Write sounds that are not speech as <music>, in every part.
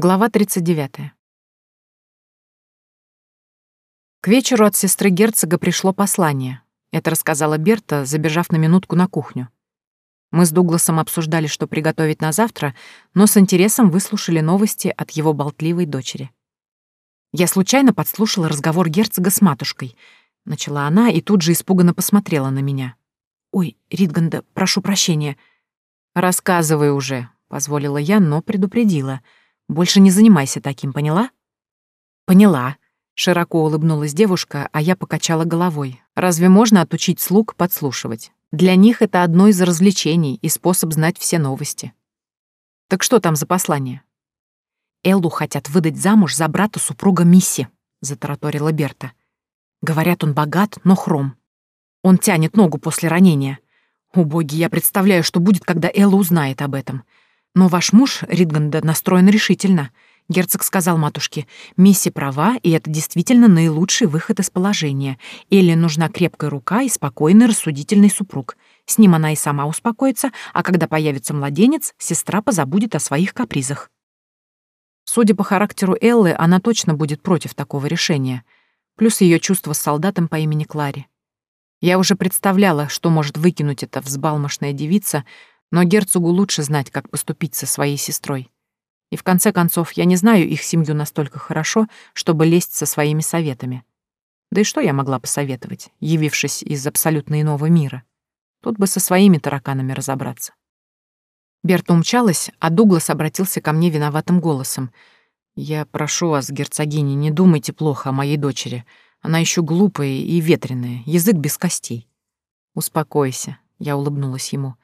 Глава 39. К вечеру от сестры герцога пришло послание. Это рассказала Берта, забежав на минутку на кухню. Мы с Дугласом обсуждали, что приготовить на завтра, но с интересом выслушали новости от его болтливой дочери. Я случайно подслушала разговор герцога с матушкой. Начала она и тут же испуганно посмотрела на меня. «Ой, Ритганда, прошу прощения». «Рассказывай уже», — позволила я, но предупредила — больше не занимайся таким, поняла? Поняла. Широко улыбнулась девушка, а я покачала головой. Разве можно отучить слуг подслушивать? Для них это одно из развлечений и способ знать все новости. Так что там за послание? Эллу хотят выдать замуж за брата супруга Мисси, затараторила Берта. Говорят, он богат, но хром. Он тянет ногу после ранения. О я представляю, что будет, когда Элла узнает об этом. Но ваш муж, Ридганда, настроен решительно. Герцог сказал матушке, Мисси права, и это действительно наилучший выход из положения. Элли нужна крепкая рука и спокойный, рассудительный супруг. С ним она и сама успокоится, а когда появится младенец, сестра позабудет о своих капризах. Судя по характеру Эллы, она точно будет против такого решения. Плюс ее чувство с солдатом по имени Клари. Я уже представляла, что может выкинуть эта взбалмошная девица, но герцогу лучше знать, как поступить со своей сестрой. И в конце концов, я не знаю их семью настолько хорошо, чтобы лезть со своими советами. Да и что я могла посоветовать, явившись из абсолютно иного мира? Тут бы со своими тараканами разобраться. Берта умчалась, а Дуглас обратился ко мне виноватым голосом. «Я прошу вас, герцогиня, не думайте плохо о моей дочери. Она еще глупая и ветреная, язык без костей». «Успокойся», — я улыбнулась ему.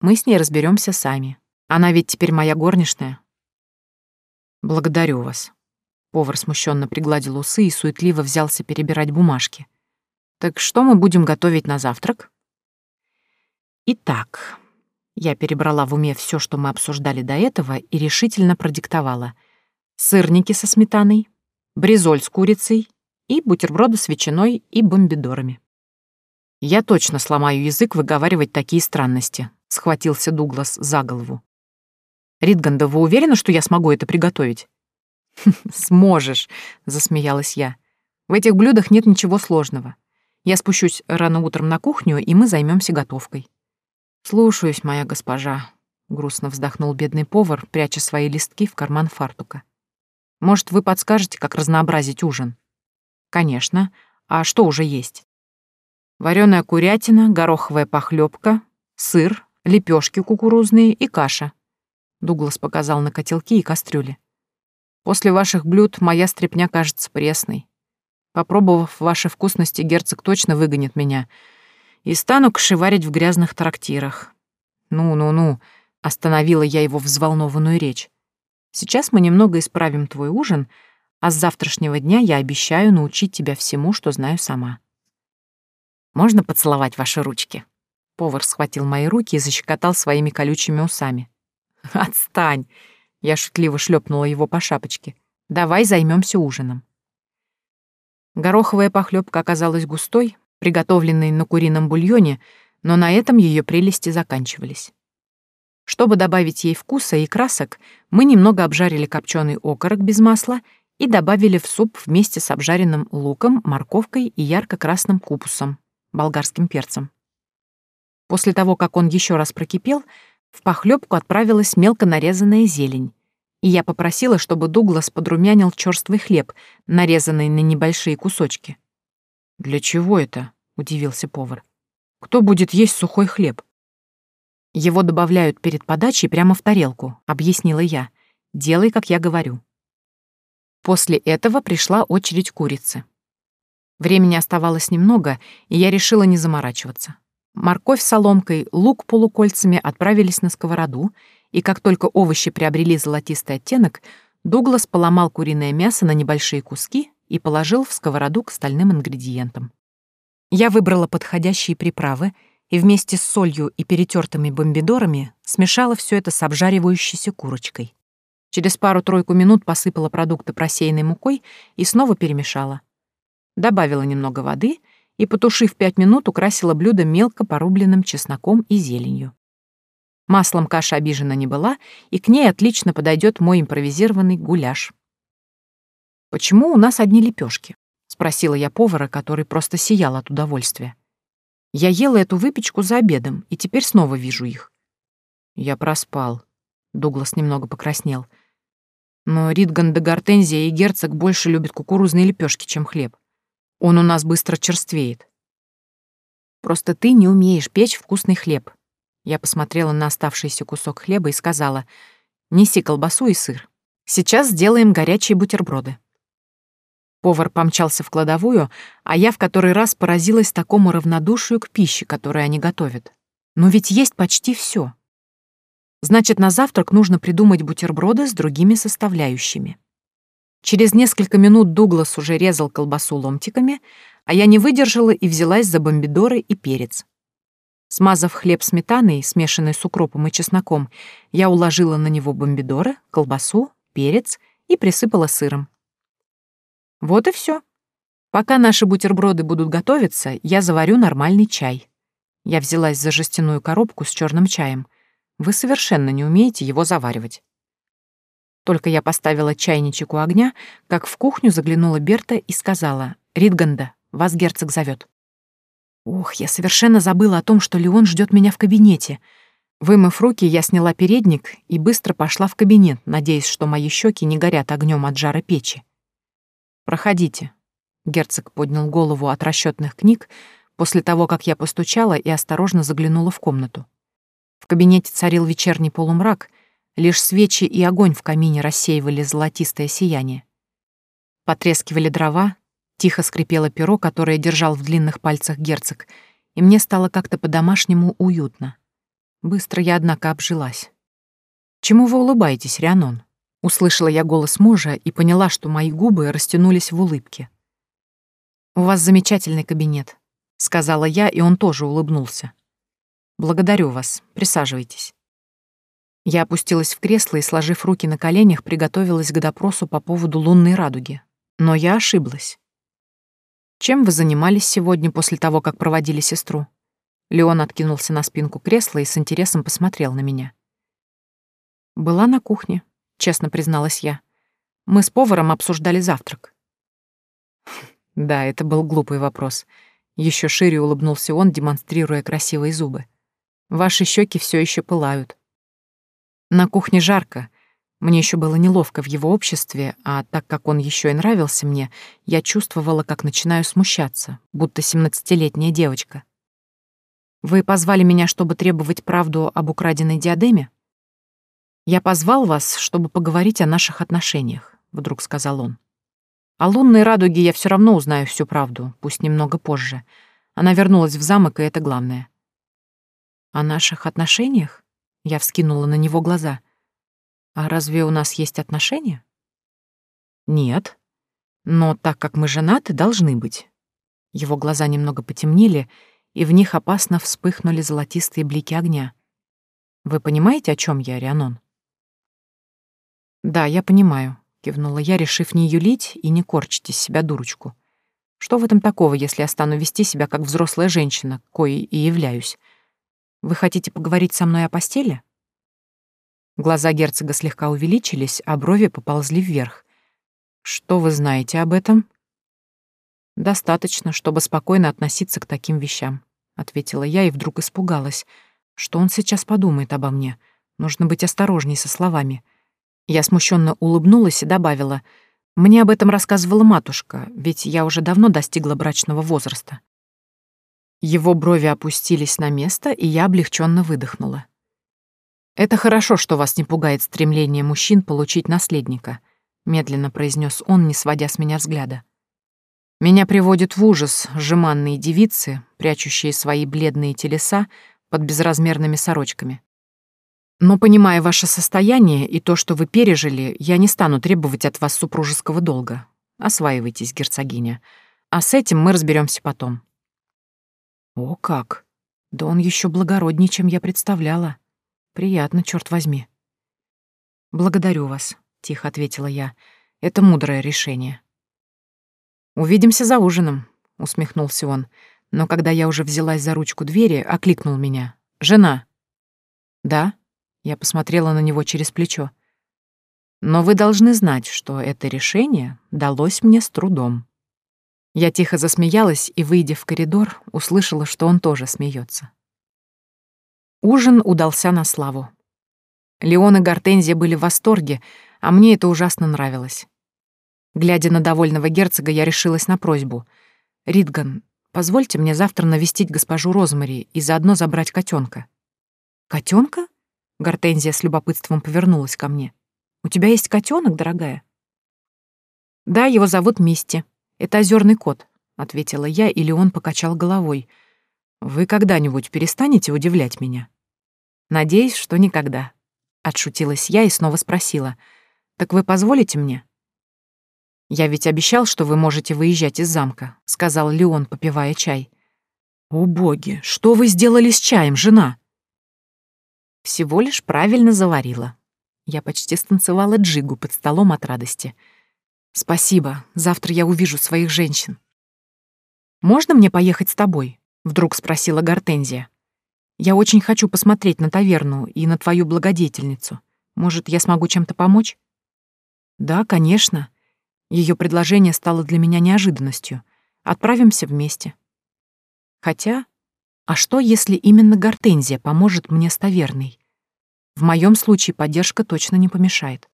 Мы с ней разберемся сами. Она ведь теперь моя горничная. Благодарю вас. Повар смущенно пригладил усы и суетливо взялся перебирать бумажки. Так что мы будем готовить на завтрак? Итак, я перебрала в уме все, что мы обсуждали до этого, и решительно продиктовала. Сырники со сметаной, бризоль с курицей и бутерброды с ветчиной и бомбидорами. Я точно сломаю язык выговаривать такие странности, схватился Дуглас за голову. «Ритганда, вы уверены, что я смогу это приготовить?» «Сможешь», — засмеялась я. «В этих блюдах нет ничего сложного. Я спущусь рано утром на кухню, и мы займемся готовкой». «Слушаюсь, моя госпожа», — грустно вздохнул бедный повар, пряча свои листки в карман фартука. «Может, вы подскажете, как разнообразить ужин?» «Конечно. А что уже есть?» Вареная курятина, гороховая похлебка, сыр, лепешки кукурузные и каша. Дуглас показал на котелки и кастрюли. После ваших блюд моя стряпня кажется пресной. Попробовав ваши вкусности, герцог точно выгонит меня. И стану кшеварить в грязных трактирах. Ну-ну-ну, остановила я его взволнованную речь. Сейчас мы немного исправим твой ужин, а с завтрашнего дня я обещаю научить тебя всему, что знаю сама. Можно поцеловать ваши ручки? Повар схватил мои руки и защекотал своими колючими усами. <laughs> «Отстань!» — я шутливо шлепнула его по шапочке. «Давай займемся ужином». Гороховая похлебка оказалась густой, приготовленной на курином бульоне, но на этом ее прелести заканчивались. Чтобы добавить ей вкуса и красок, мы немного обжарили копченый окорок без масла и добавили в суп вместе с обжаренным луком, морковкой и ярко-красным купусом, болгарским перцем. После того, как он еще раз прокипел, в похлебку отправилась мелко нарезанная зелень, и я попросила, чтобы Дуглас подрумянил черствый хлеб, нарезанный на небольшие кусочки. «Для чего это?» — удивился повар. «Кто будет есть сухой хлеб?» «Его добавляют перед подачей прямо в тарелку», — объяснила я. «Делай, как я говорю». После этого пришла очередь курицы. Времени оставалось немного, и я решила не заморачиваться. Морковь соломкой, лук полукольцами отправились на сковороду, и как только овощи приобрели золотистый оттенок, Дуглас поломал куриное мясо на небольшие куски и положил в сковороду к остальным ингредиентам. Я выбрала подходящие приправы и вместе с солью и перетертыми бомбидорами смешала все это с обжаривающейся курочкой. Через пару-тройку минут посыпала продукты просеянной мукой и снова перемешала. Добавила немного воды — и, потушив пять минут, украсила блюдо мелко порубленным чесноком и зеленью. Маслом каша обижена не была, и к ней отлично подойдет мой импровизированный гуляш. «Почему у нас одни лепешки? спросила я повара, который просто сиял от удовольствия. «Я ела эту выпечку за обедом, и теперь снова вижу их». «Я проспал», — Дуглас немного покраснел. «Но Ридган де Гортензия и герцог больше любят кукурузные лепешки, чем хлеб. Он у нас быстро черствеет». «Просто ты не умеешь печь вкусный хлеб», я посмотрела на оставшийся кусок хлеба и сказала, «Неси колбасу и сыр. Сейчас сделаем горячие бутерброды». Повар помчался в кладовую, а я в который раз поразилась такому равнодушию к пище, которую они готовят. Но ведь есть почти все. Значит, на завтрак нужно придумать бутерброды с другими составляющими. Через несколько минут Дуглас уже резал колбасу ломтиками, а я не выдержала и взялась за бомбидоры и перец. Смазав хлеб сметаной, смешанной с укропом и чесноком, я уложила на него бомбидоры, колбасу, перец и присыпала сыром. Вот и все. Пока наши бутерброды будут готовиться, я заварю нормальный чай. Я взялась за жестяную коробку с черным чаем. Вы совершенно не умеете его заваривать. Только я поставила чайничек у огня, как в кухню заглянула Берта и сказала, «Ридганда, вас герцог зовет. Ох, я совершенно забыла о том, что Леон ждет меня в кабинете. Вымыв руки, я сняла передник и быстро пошла в кабинет, надеясь, что мои щеки не горят огнем от жара печи. «Проходите». Герцог поднял голову от расчетных книг после того, как я постучала и осторожно заглянула в комнату. В кабинете царил вечерний полумрак, лишь свечи и огонь в камине рассеивали золотистое сияние. Потрескивали дрова, Тихо скрипело перо, которое держал в длинных пальцах герцог, и мне стало как-то по-домашнему уютно. Быстро я, однако, обжилась. «Чему вы улыбаетесь, Рианон?» Услышала я голос мужа и поняла, что мои губы растянулись в улыбке. «У вас замечательный кабинет», — сказала я, и он тоже улыбнулся. «Благодарю вас. Присаживайтесь». Я опустилась в кресло и, сложив руки на коленях, приготовилась к допросу по поводу лунной радуги. Но я ошиблась. Чем вы занимались сегодня после того, как проводили сестру? Леон откинулся на спинку кресла и с интересом посмотрел на меня. Была на кухне, честно призналась я. Мы с поваром обсуждали завтрак. Да, это был глупый вопрос. Еще шире улыбнулся он, демонстрируя красивые зубы. Ваши щеки все еще пылают. На кухне жарко, мне еще было неловко в его обществе, а так как он еще и нравился мне, я чувствовала, как начинаю смущаться, будто семнадцатилетняя девочка. «Вы позвали меня, чтобы требовать правду об украденной диадеме?» «Я позвал вас, чтобы поговорить о наших отношениях», — вдруг сказал он. «О лунной радуге я все равно узнаю всю правду, пусть немного позже. Она вернулась в замок, и это главное». «О наших отношениях?» — я вскинула на него глаза — а разве у нас есть отношения? Нет. Но так как мы женаты, должны быть. Его глаза немного потемнели, и в них опасно вспыхнули золотистые блики огня. Вы понимаете, о чем я, Рианон? Да, я понимаю, кивнула я, решив не юлить и не корчить из себя дурочку. Что в этом такого, если я стану вести себя как взрослая женщина, коей и являюсь? Вы хотите поговорить со мной о постели? Глаза герцога слегка увеличились, а брови поползли вверх. «Что вы знаете об этом?» «Достаточно, чтобы спокойно относиться к таким вещам», — ответила я и вдруг испугалась. «Что он сейчас подумает обо мне? Нужно быть осторожней со словами». Я смущенно улыбнулась и добавила, «Мне об этом рассказывала матушка, ведь я уже давно достигла брачного возраста». Его брови опустились на место, и я облегченно выдохнула. «Это хорошо, что вас не пугает стремление мужчин получить наследника», — медленно произнес он, не сводя с меня взгляда. «Меня приводит в ужас жеманные девицы, прячущие свои бледные телеса под безразмерными сорочками. Но, понимая ваше состояние и то, что вы пережили, я не стану требовать от вас супружеского долга. Осваивайтесь, герцогиня. А с этим мы разберемся потом». «О как! Да он еще благороднее, чем я представляла». Приятно, черт возьми. Благодарю вас, тихо ответила я. Это мудрое решение. Увидимся за ужином, усмехнулся он, но когда я уже взялась за ручку двери, окликнул меня. Жена. Да, Я посмотрела на него через плечо. Но вы должны знать, что это решение далось мне с трудом. Я тихо засмеялась и, выйдя в коридор, услышала, что он тоже смеется. Ужин удался на славу. Леон и Гортензия были в восторге, а мне это ужасно нравилось. Глядя на довольного герцога, я решилась на просьбу. «Ридган, позвольте мне завтра навестить госпожу Розмари и заодно забрать котенка. Котенка? Гортензия с любопытством повернулась ко мне. «У тебя есть котенок, дорогая?» «Да, его зовут Мисти. Это озерный кот», — ответила я, и Леон покачал головой. «Вы когда-нибудь перестанете удивлять меня?» «Надеюсь, что никогда», — отшутилась я и снова спросила. «Так вы позволите мне?» «Я ведь обещал, что вы можете выезжать из замка», — сказал Леон, попивая чай. «О боги, что вы сделали с чаем, жена?» Всего лишь правильно заварила. Я почти станцевала джигу под столом от радости. «Спасибо, завтра я увижу своих женщин». «Можно мне поехать с тобой?» — вдруг спросила Гортензия. «Я очень хочу посмотреть на таверну и на твою благодетельницу. Может, я смогу чем-то помочь?» «Да, конечно», ее предложение стало для меня неожиданностью. Отправимся вместе. Хотя, а что, если именно Гортензия поможет мне с таверной? В моем случае поддержка точно не помешает.